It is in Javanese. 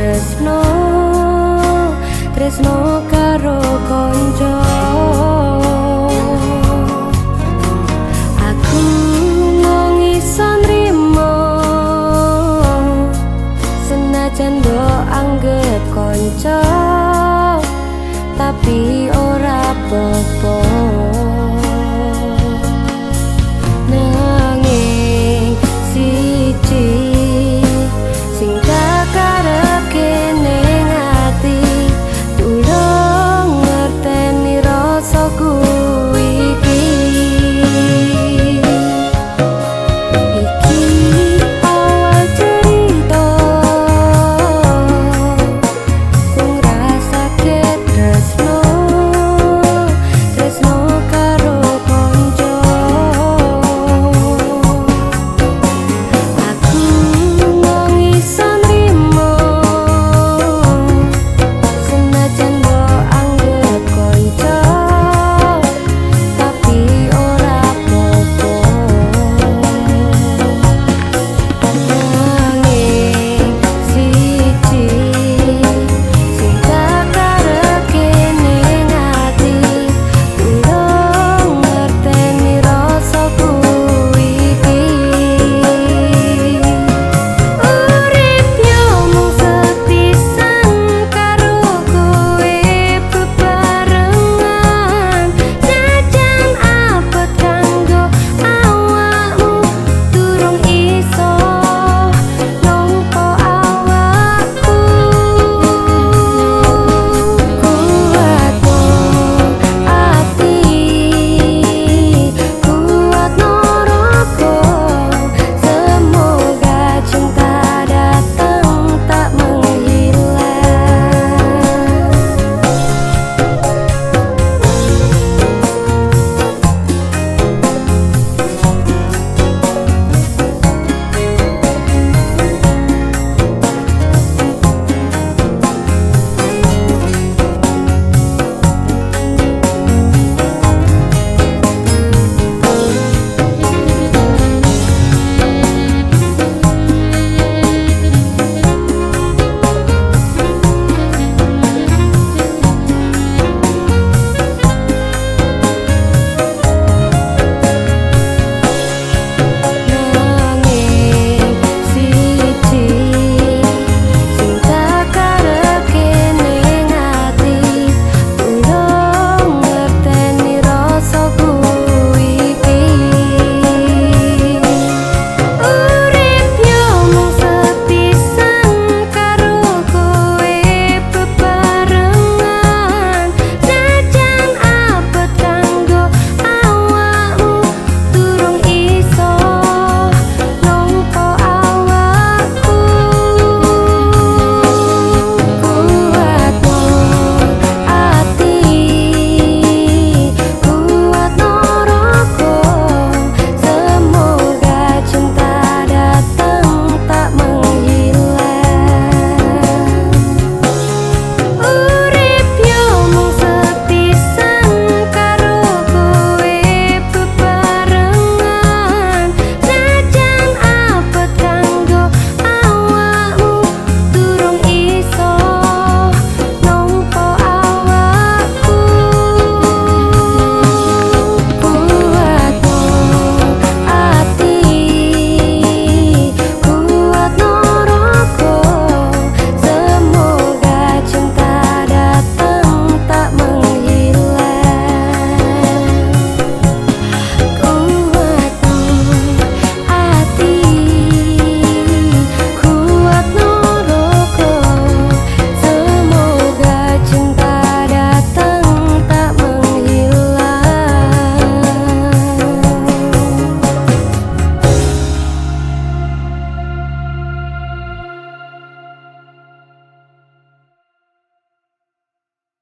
tresno tresno karo konco. Aku mung iso nrimo senajan do anggap konco.